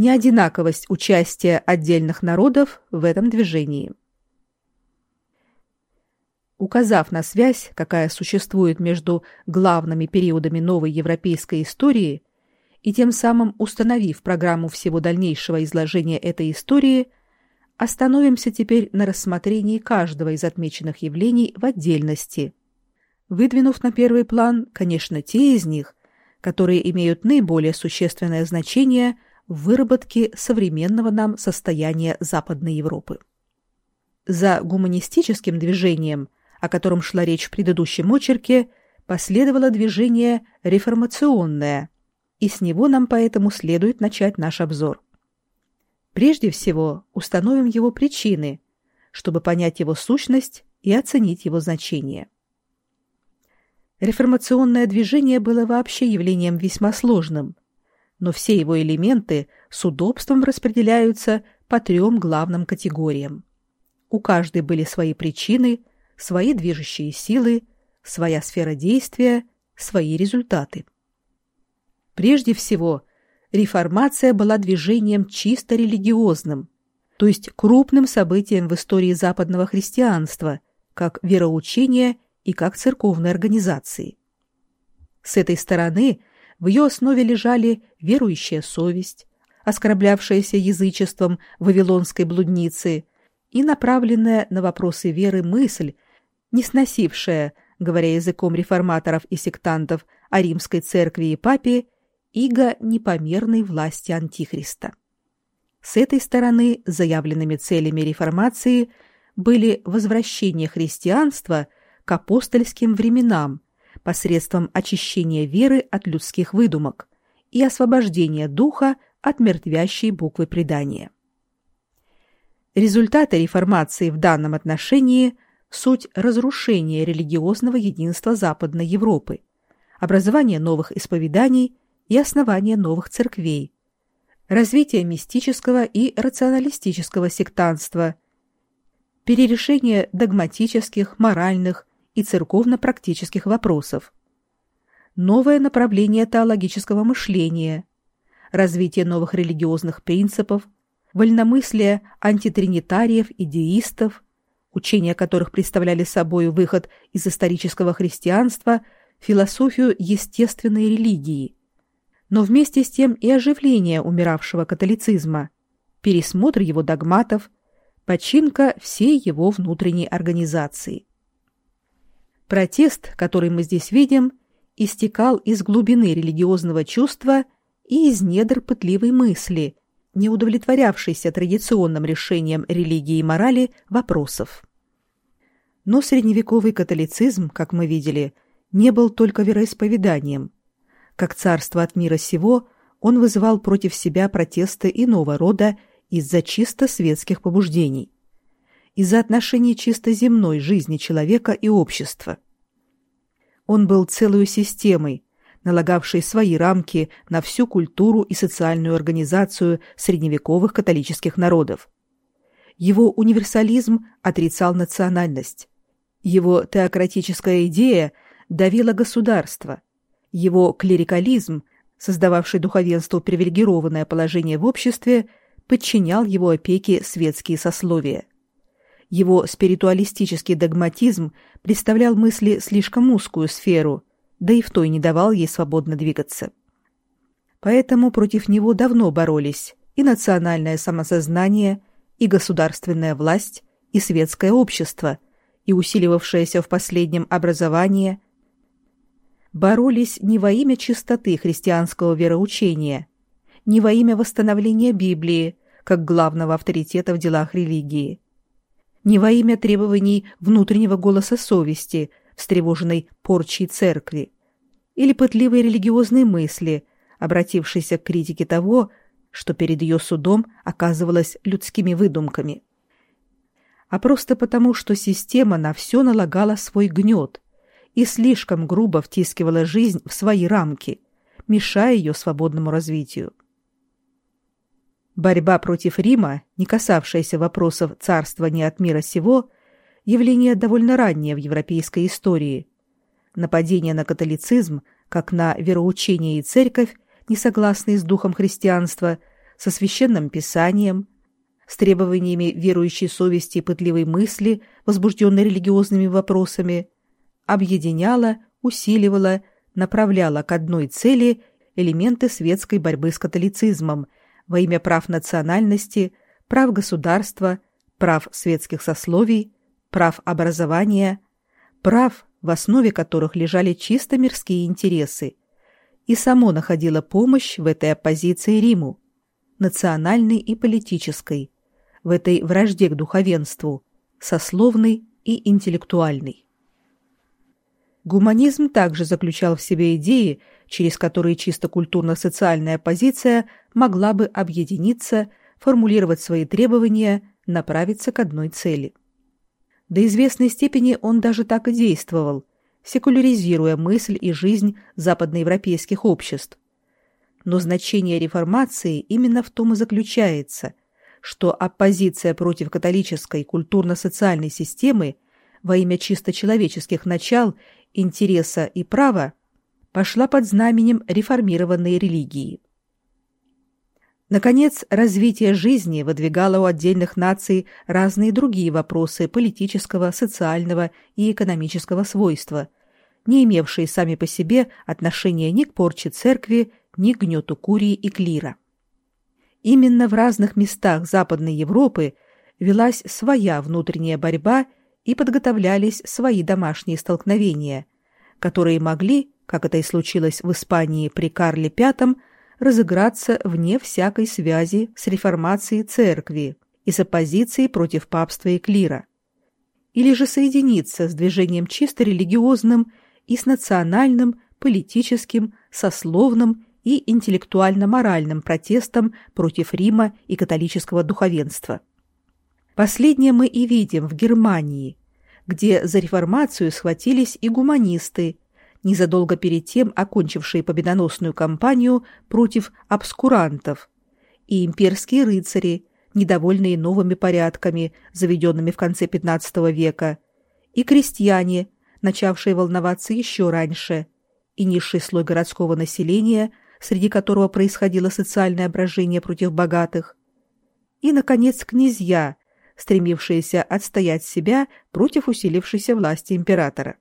неодинаковость участия отдельных народов в этом движении. Указав на связь, какая существует между главными периодами новой европейской истории, и тем самым установив программу всего дальнейшего изложения этой истории, остановимся теперь на рассмотрении каждого из отмеченных явлений в отдельности, выдвинув на первый план, конечно, те из них, которые имеют наиболее существенное значение в выработке современного нам состояния Западной Европы. За гуманистическим движением, о котором шла речь в предыдущем очерке, последовало движение реформационное, и с него нам поэтому следует начать наш обзор. Прежде всего, установим его причины, чтобы понять его сущность и оценить его значение. Реформационное движение было вообще явлением весьма сложным, но все его элементы с удобством распределяются по трем главным категориям. У каждой были свои причины, свои движущие силы, своя сфера действия, свои результаты. Прежде всего, реформация была движением чисто религиозным, то есть крупным событием в истории западного христианства, как вероучения и как церковной организации. С этой стороны в ее основе лежали верующая совесть, оскорблявшаяся язычеством вавилонской блудницы, и направленная на вопросы веры мысль, не сносившая, говоря языком реформаторов и сектантов, о римской церкви и папе, иго непомерной власти Антихриста. С этой стороны заявленными целями реформации были возвращение христианства – к апостольским временам посредством очищения веры от людских выдумок и освобождения духа от мертвящей буквы предания. Результаты реформации в данном отношении – суть разрушения религиозного единства Западной Европы, образование новых исповеданий и основание новых церквей, развитие мистического и рационалистического сектанства, перерешение догматических, моральных и церковно-практических вопросов. Новое направление теологического мышления, развитие новых религиозных принципов, вольномыслие антитринитариев и деистов, учения которых представляли собой выход из исторического христианства философию естественной религии, но вместе с тем и оживление умиравшего католицизма, пересмотр его догматов, починка всей его внутренней организации. Протест, который мы здесь видим, истекал из глубины религиозного чувства и из недр пытливой мысли, не удовлетворявшейся традиционным решением религии и морали вопросов. Но средневековый католицизм, как мы видели, не был только вероисповеданием. Как царство от мира сего, он вызывал против себя протесты иного рода из-за чисто светских побуждений из-за отношений чисто земной жизни человека и общества. Он был целой системой, налагавшей свои рамки на всю культуру и социальную организацию средневековых католических народов. Его универсализм отрицал национальность. Его теократическая идея давила государство. Его клерикализм, создававший духовенству привилегированное положение в обществе, подчинял его опеке светские сословия. Его спиритуалистический догматизм представлял мысли слишком узкую сферу, да и в той не давал ей свободно двигаться. Поэтому против него давно боролись и национальное самосознание, и государственная власть, и светское общество, и усиливавшееся в последнем образование. Боролись не во имя чистоты христианского вероучения, не во имя восстановления Библии, как главного авторитета в делах религии, не во имя требований внутреннего голоса совести, встревоженной порчей церкви, или пытливой религиозной мысли, обратившейся к критике того, что перед ее судом оказывалось людскими выдумками, а просто потому, что система на все налагала свой гнет и слишком грубо втискивала жизнь в свои рамки, мешая ее свободному развитию. Борьба против Рима, не касавшаяся вопросов царствования от мира сего, явление довольно раннее в европейской истории. Нападение на католицизм, как на вероучение и церковь, не согласные с духом христианства, со священным писанием, с требованиями верующей совести и пытливой мысли, возбужденной религиозными вопросами, объединяла, усиливала, направляла к одной цели элементы светской борьбы с католицизмом во имя прав национальности, прав государства, прав светских сословий, прав образования, прав, в основе которых лежали чисто мирские интересы, и само находило помощь в этой оппозиции Риму, национальной и политической, в этой вражде к духовенству, сословной и интеллектуальной. Гуманизм также заключал в себе идеи, через которые чисто культурно-социальная позиция могла бы объединиться, формулировать свои требования, направиться к одной цели. До известной степени он даже так и действовал, секуляризируя мысль и жизнь западноевропейских обществ. Но значение реформации именно в том и заключается, что оппозиция против католической культурно-социальной системы во имя чисто человеческих начал, интереса и права пошла под знаменем реформированной религии. Наконец, развитие жизни выдвигало у отдельных наций разные другие вопросы политического, социального и экономического свойства, не имевшие сами по себе отношения ни к порче церкви, ни к гнету курии и клира. Именно в разных местах Западной Европы велась своя внутренняя борьба и подготовлялись свои домашние столкновения, которые могли, как это и случилось в Испании при Карле V, разыграться вне всякой связи с реформацией церкви и с оппозицией против папства и клира, или же соединиться с движением чисто религиозным и с национальным, политическим, сословным и интеллектуально-моральным протестом против Рима и католического духовенства. Последнее мы и видим в Германии, где за реформацию схватились и гуманисты, незадолго перед тем окончившие победоносную кампанию против обскурантов, и имперские рыцари, недовольные новыми порядками, заведенными в конце XV века, и крестьяне, начавшие волноваться еще раньше, и низший слой городского населения, среди которого происходило социальное брожение против богатых, и, наконец, князья, стремившиеся отстоять себя против усилившейся власти императора.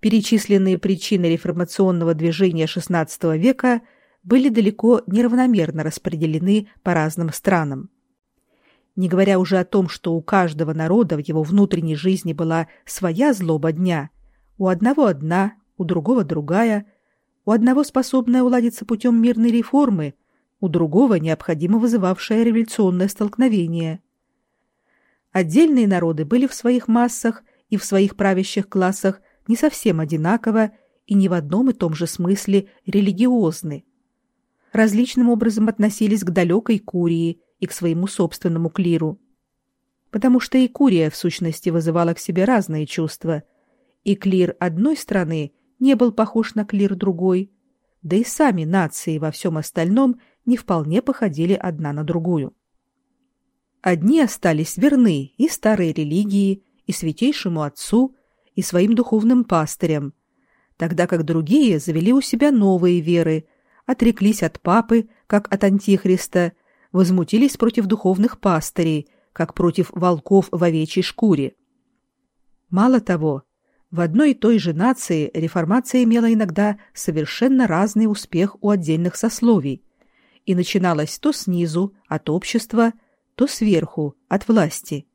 Перечисленные причины реформационного движения XVI века были далеко неравномерно распределены по разным странам. Не говоря уже о том, что у каждого народа в его внутренней жизни была своя злоба дня, у одного одна, у другого другая, у одного способная уладиться путем мирной реформы, у другого необходимо вызывавшее революционное столкновение. Отдельные народы были в своих массах и в своих правящих классах не совсем одинаково и не в одном и том же смысле религиозны. Различным образом относились к далекой Курии и к своему собственному клиру. Потому что и Курия в сущности вызывала к себе разные чувства, и клир одной страны не был похож на клир другой, да и сами нации во всем остальном не вполне походили одна на другую. Одни остались верны и старой религии, и святейшему отцу, и своим духовным пастырям, тогда как другие завели у себя новые веры, отреклись от папы, как от антихриста, возмутились против духовных пастырей, как против волков в овечьей шкуре. Мало того, в одной и той же нации реформация имела иногда совершенно разный успех у отдельных сословий и начиналась то снизу, от общества, то сверху, от власти.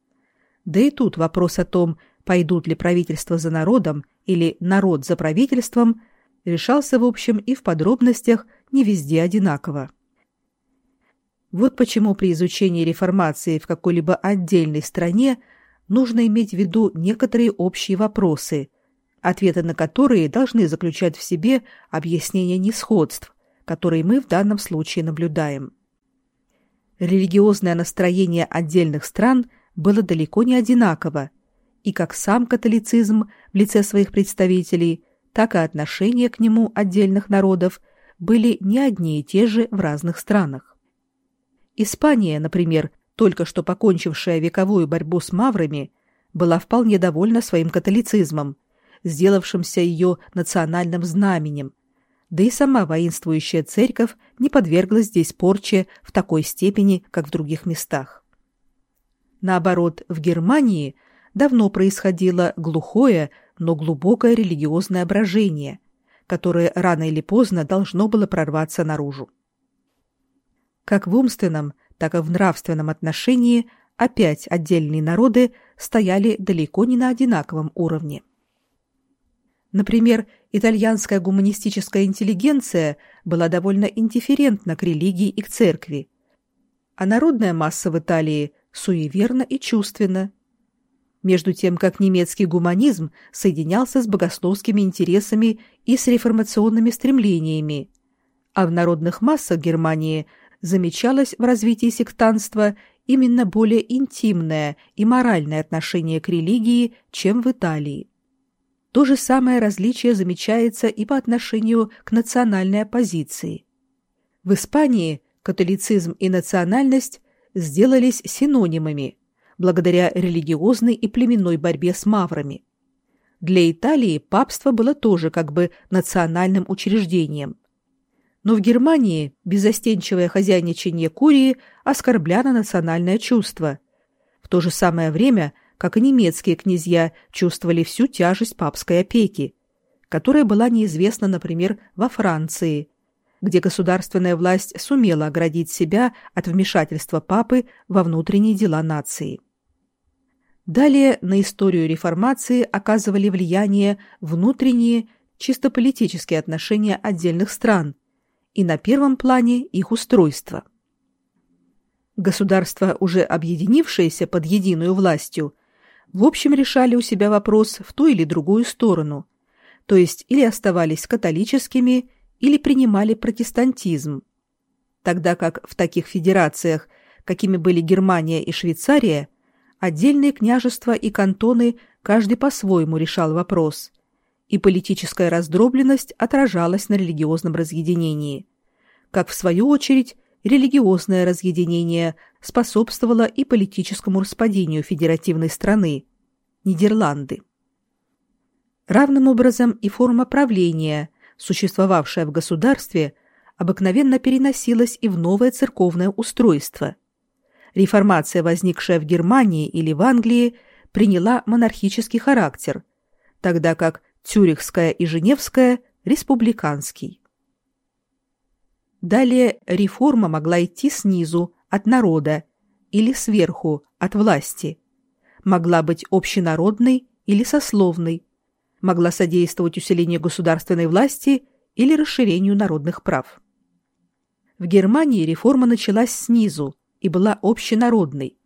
Да и тут вопрос о том, пойдут ли правительство за народом или народ за правительством, решался в общем и в подробностях не везде одинаково. Вот почему при изучении реформации в какой-либо отдельной стране нужно иметь в виду некоторые общие вопросы, ответы на которые должны заключать в себе объяснение несходств, которые мы в данном случае наблюдаем. Религиозное настроение отдельных стран было далеко не одинаково, и как сам католицизм в лице своих представителей, так и отношение к нему отдельных народов были не одни и те же в разных странах. Испания, например, только что покончившая вековую борьбу с маврами, была вполне довольна своим католицизмом, сделавшимся ее национальным знаменем, да и сама воинствующая церковь не подверглась здесь порче в такой степени, как в других местах. Наоборот, в Германии давно происходило глухое, но глубокое религиозное брожение, которое рано или поздно должно было прорваться наружу. Как в умственном, так и в нравственном отношении опять отдельные народы стояли далеко не на одинаковом уровне. Например, итальянская гуманистическая интеллигенция была довольно индифферентна к религии и к церкви, а народная масса в Италии суеверна и чувственна. Между тем, как немецкий гуманизм соединялся с богословскими интересами и с реформационными стремлениями, а в народных массах Германии замечалось в развитии сектанства именно более интимное и моральное отношение к религии, чем в Италии. То же самое различие замечается и по отношению к национальной оппозиции. В Испании католицизм и национальность сделались синонимами благодаря религиозной и племенной борьбе с маврами. Для Италии папство было тоже как бы национальным учреждением. Но в Германии безостенчивое хозяйничание Курии оскорбляло национальное чувство. В то же самое время как и немецкие князья, чувствовали всю тяжесть папской опеки, которая была неизвестна, например, во Франции, где государственная власть сумела оградить себя от вмешательства папы во внутренние дела нации. Далее на историю реформации оказывали влияние внутренние, чисто политические отношения отдельных стран и на первом плане их устройство. Государства, уже объединившиеся под единую властью, в общем решали у себя вопрос в ту или другую сторону, то есть или оставались католическими, или принимали протестантизм. Тогда как в таких федерациях, какими были Германия и Швейцария, отдельные княжества и кантоны каждый по-своему решал вопрос, и политическая раздробленность отражалась на религиозном разъединении, как в свою очередь религиозное разъединение способствовало и политическому распадению федеративной страны Нидерланды. Равным образом и форма правления, существовавшая в государстве, обыкновенно переносилась и в новое церковное устройство. Реформация, возникшая в Германии или в Англии, приняла монархический характер, тогда как Цюрихская и Женевская – республиканский. Далее реформа могла идти снизу, от народа, или сверху, от власти. Могла быть общенародной или сословной. Могла содействовать усилению государственной власти или расширению народных прав. В Германии реформа началась снизу и была общенародной,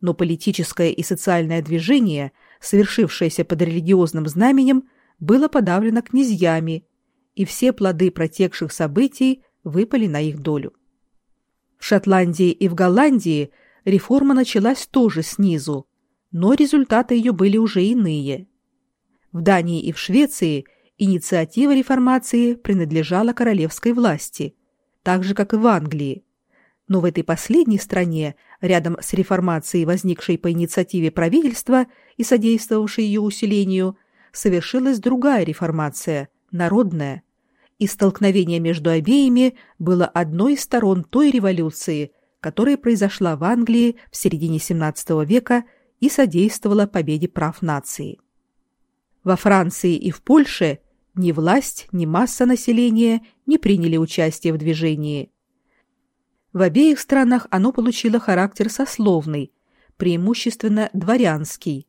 но политическое и социальное движение, совершившееся под религиозным знаменем, было подавлено князьями, и все плоды протекших событий выпали на их долю. В Шотландии и в Голландии реформа началась тоже снизу, но результаты ее были уже иные. В Дании и в Швеции инициатива реформации принадлежала королевской власти, так же, как и в Англии. Но в этой последней стране, рядом с реформацией, возникшей по инициативе правительства и содействовавшей ее усилению, совершилась другая реформация, народная, и столкновение между обеими было одной из сторон той революции, которая произошла в Англии в середине XVII века и содействовала победе прав нации. Во Франции и в Польше ни власть, ни масса населения не приняли участие в движении. В обеих странах оно получило характер сословный, преимущественно дворянский,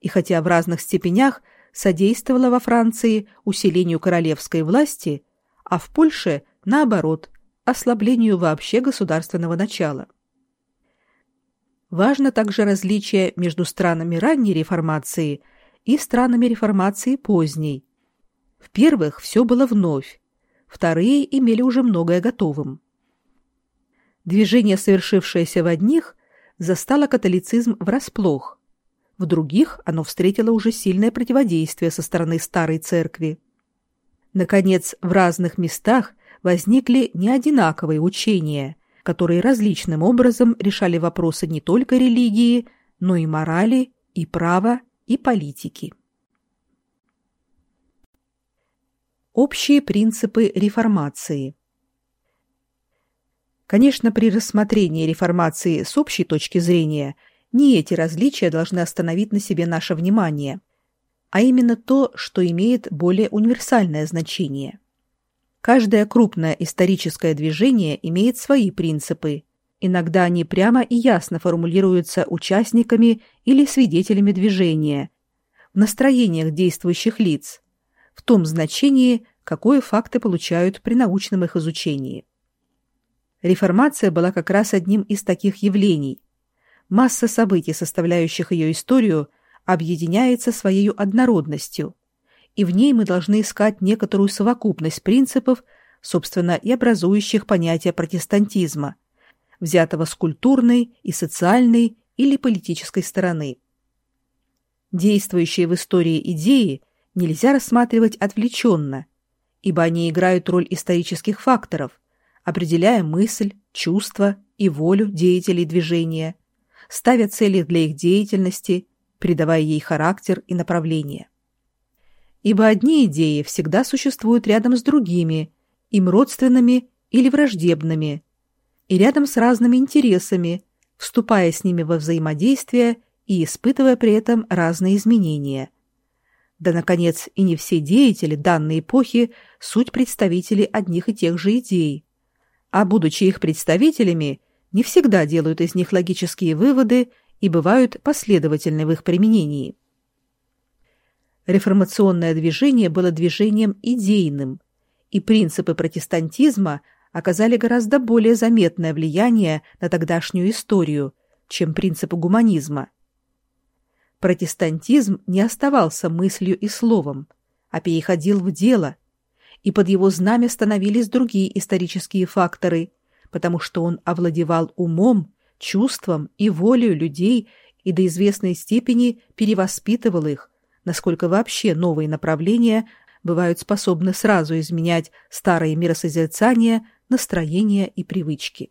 и хотя в разных степенях содействовало во Франции усилению королевской власти, а в Польше, наоборот, ослаблению вообще государственного начала. Важно также различие между странами ранней реформации и странами реформации поздней. В первых все было вновь, вторые имели уже многое готовым. Движение, совершившееся в одних, застало католицизм врасплох, в других оно встретило уже сильное противодействие со стороны старой церкви. Наконец, в разных местах возникли неодинаковые учения, которые различным образом решали вопросы не только религии, но и морали, и права, и политики. Общие принципы реформации. Конечно, при рассмотрении реформации с общей точки зрения не эти различия должны остановить на себе наше внимание, а именно то, что имеет более универсальное значение. Каждое крупное историческое движение имеет свои принципы. Иногда они прямо и ясно формулируются участниками или свидетелями движения, в настроениях действующих лиц, в том значении, какое факты получают при научном их изучении. Реформация была как раз одним из таких явлений. Масса событий, составляющих ее историю, объединяется своей однородностью, и в ней мы должны искать некоторую совокупность принципов, собственно, и образующих понятие протестантизма, взятого с культурной и социальной или политической стороны. Действующие в истории идеи нельзя рассматривать отвлеченно, ибо они играют роль исторических факторов, определяя мысль, чувства и волю деятелей движения, ставя цели для их деятельности, придавая ей характер и направление. Ибо одни идеи всегда существуют рядом с другими, им родственными или враждебными, и рядом с разными интересами, вступая с ними во взаимодействие и испытывая при этом разные изменения. Да, наконец, и не все деятели данной эпохи – суть представители одних и тех же идей. А будучи их представителями, не всегда делают из них логические выводы и бывают последовательны в их применении. Реформационное движение было движением идейным, и принципы протестантизма оказали гораздо более заметное влияние на тогдашнюю историю, чем принципы гуманизма – протестантизм не оставался мыслью и словом, а переходил в дело, и под его знамя становились другие исторические факторы, потому что он овладевал умом, чувством и волей людей и до известной степени перевоспитывал их, насколько вообще новые направления бывают способны сразу изменять старые миросозерцания, настроения и привычки.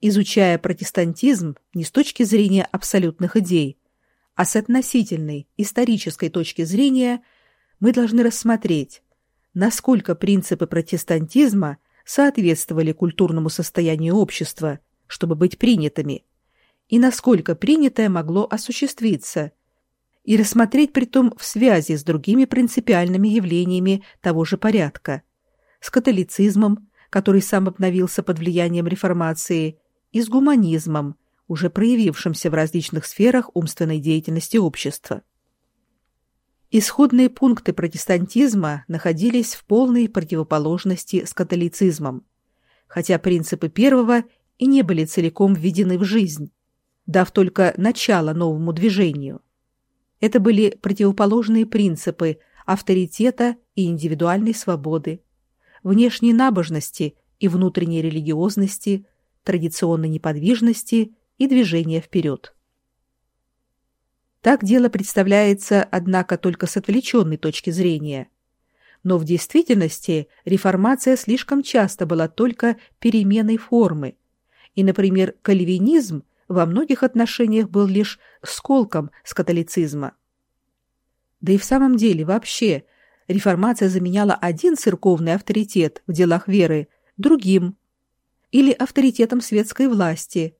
Изучая протестантизм не с точки зрения абсолютных идей, а с относительной исторической точки зрения мы должны рассмотреть, насколько принципы протестантизма соответствовали культурному состоянию общества, чтобы быть принятыми, и насколько принятое могло осуществиться, и рассмотреть при том в связи с другими принципиальными явлениями того же порядка, с католицизмом, который сам обновился под влиянием реформации, и с гуманизмом, уже проявившимся в различных сферах умственной деятельности общества. Исходные пункты протестантизма находились в полной противоположности с католицизмом, хотя принципы первого и не были целиком введены в жизнь, дав только начало новому движению. Это были противоположные принципы авторитета и индивидуальной свободы, внешней набожности и внутренней религиозности, традиционной неподвижности и движение вперед. Так дело представляется, однако, только с отвлеченной точки зрения. Но в действительности реформация слишком часто была только переменой формы, и, например, кальвинизм во многих отношениях был лишь сколком с католицизма. Да и в самом деле вообще реформация заменяла один церковный авторитет в делах веры другим, или авторитетом светской власти,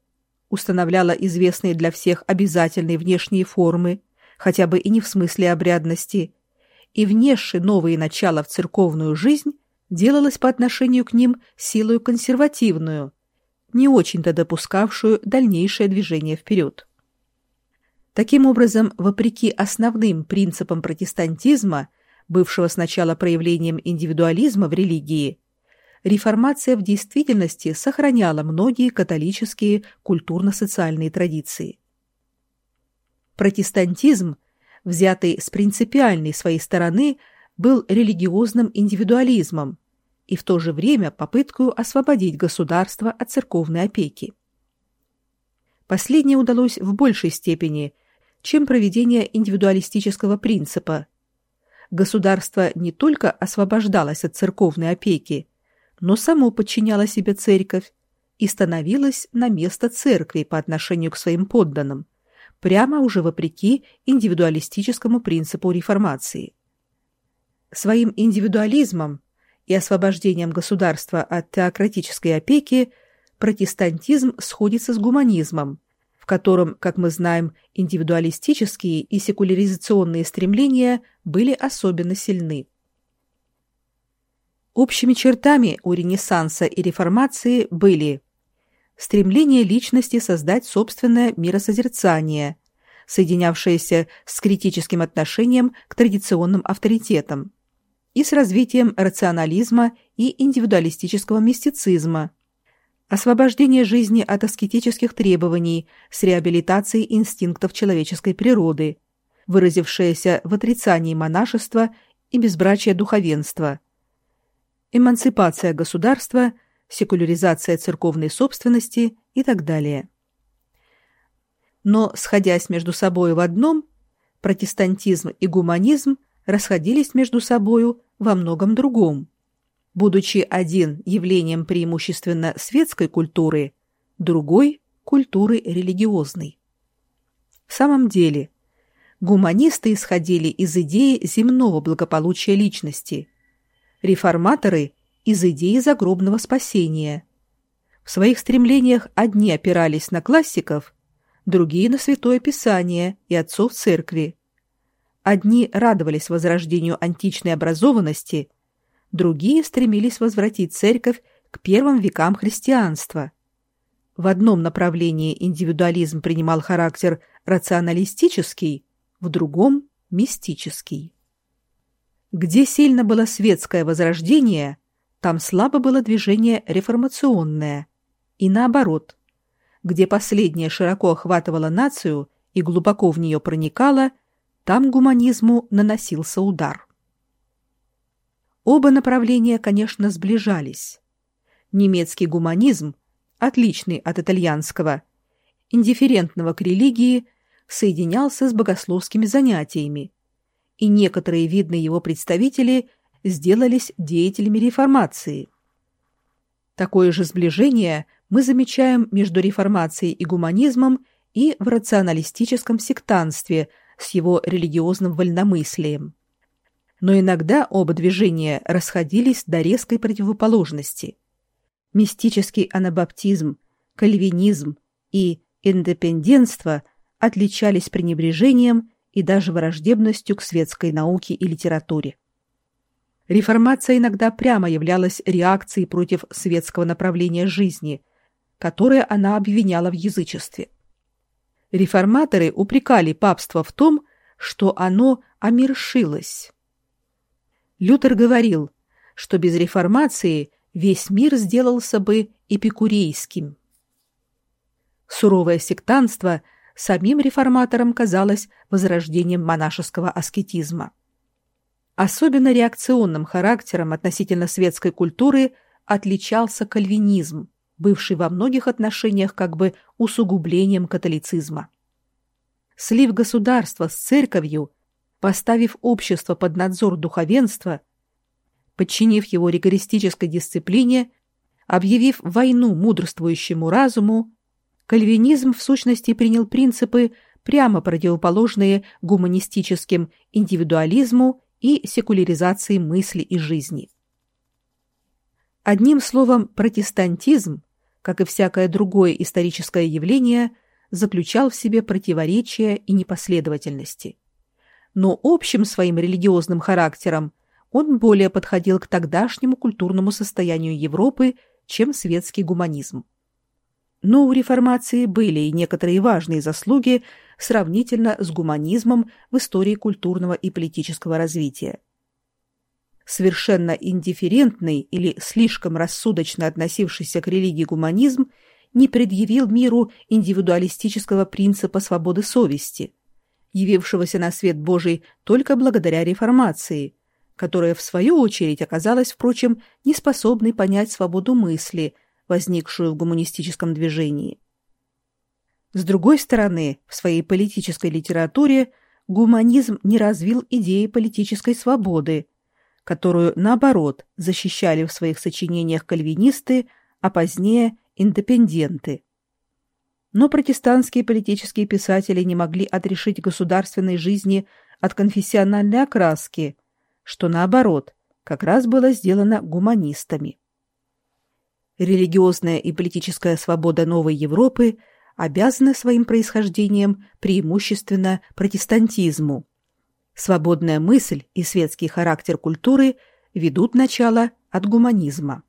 устанавливала известные для всех обязательные внешние формы, хотя бы и не в смысле обрядности, и внесши новые начала в церковную жизнь, делалась по отношению к ним силою консервативную, не очень-то допускавшую дальнейшее движение вперед. Таким образом, вопреки основным принципам протестантизма, бывшего сначала проявлением индивидуализма в религии, реформация в действительности сохраняла многие католические культурно-социальные традиции. Протестантизм, взятый с принципиальной своей стороны, был религиозным индивидуализмом и в то же время попыткой освободить государство от церковной опеки. Последнее удалось в большей степени, чем проведение индивидуалистического принципа. Государство не только освобождалось от церковной опеки, но само подчиняло себе церковь и становилось на место церкви по отношению к своим подданным, прямо уже вопреки индивидуалистическому принципу реформации. Своим индивидуализмом и освобождением государства от теократической опеки протестантизм сходится с гуманизмом, в котором, как мы знаем, индивидуалистические и секуляризационные стремления были особенно сильны. Общими чертами у Ренессанса и Реформации были стремление личности создать собственное миросозерцание, соединявшееся с критическим отношением к традиционным авторитетам, и с развитием рационализма и индивидуалистического мистицизма – освобождение жизни от аскетических требований с реабилитацией инстинктов человеческой природы, выразившееся в отрицании монашества и безбрачия духовенства, эмансипация государства, секуляризация церковной собственности и так далее. Но, сходясь между собой в одном, протестантизм и гуманизм расходились между собою во многом другом будучи один явлением преимущественно светской культуры, другой – культуры религиозной. В самом деле, гуманисты исходили из идеи земного благополучия личности, реформаторы – из идеи загробного спасения. В своих стремлениях одни опирались на классиков, другие – на Святое Писание и отцов церкви. Одни радовались возрождению античной образованности – другие стремились возвратить церковь к первым векам христианства. В одном направлении индивидуализм принимал характер рационалистический, в другом – мистический. Где сильно было светское возрождение, там слабо было движение реформационное. И наоборот, где последнее широко охватывало нацию и глубоко в нее проникало, там гуманизму наносился удар. Оба направления, конечно, сближались. Немецкий гуманизм, отличный от итальянского, индифферентного к религии, соединялся с богословскими занятиями, и некоторые видные его представители сделались деятелями реформации. Такое же сближение мы замечаем между реформацией и гуманизмом и в рационалистическом сектанстве с его религиозным вольномыслием но иногда оба движения расходились до резкой противоположности. Мистический анабаптизм, кальвинизм и индепендентство отличались пренебрежением и даже враждебностью к светской науке и литературе. Реформация иногда прямо являлась реакцией против светского направления жизни, которое она обвиняла в язычестве. Реформаторы упрекали папство в том, что оно омершилось, Лютер говорил, что без реформации весь мир сделался бы эпикурейским. Суровое сектантство самим реформаторам казалось возрождением монашеского аскетизма. Особенно реакционным характером относительно светской культуры отличался кальвинизм, бывший во многих отношениях как бы усугублением католицизма. Слив государства с церковью поставив общество под надзор духовенства, подчинив его ригористической дисциплине, объявив войну мудрствующему разуму, кальвинизм в сущности принял принципы, прямо противоположные гуманистическим индивидуализму и секуляризации мысли и жизни. Одним словом, протестантизм, как и всякое другое историческое явление, заключал в себе противоречия и непоследовательности но общим своим религиозным характером он более подходил к тогдашнему культурному состоянию Европы, чем светский гуманизм. Но у реформации были и некоторые важные заслуги сравнительно с гуманизмом в истории культурного и политического развития. Совершенно индифферентный или слишком рассудочно относившийся к религии гуманизм не предъявил миру индивидуалистического принципа свободы совести – явившегося на свет Божий только благодаря реформации, которая, в свою очередь, оказалась, впрочем, неспособной понять свободу мысли, возникшую в гуманистическом движении. С другой стороны, в своей политической литературе гуманизм не развил идеи политической свободы, которую, наоборот, защищали в своих сочинениях кальвинисты, а позднее – индепенденты. Но протестантские политические писатели не могли отрешить государственной жизни от конфессиональной окраски, что наоборот, как раз было сделано гуманистами. Религиозная и политическая свобода новой Европы обязаны своим происхождением преимущественно протестантизму. Свободная мысль и светский характер культуры ведут начало от гуманизма.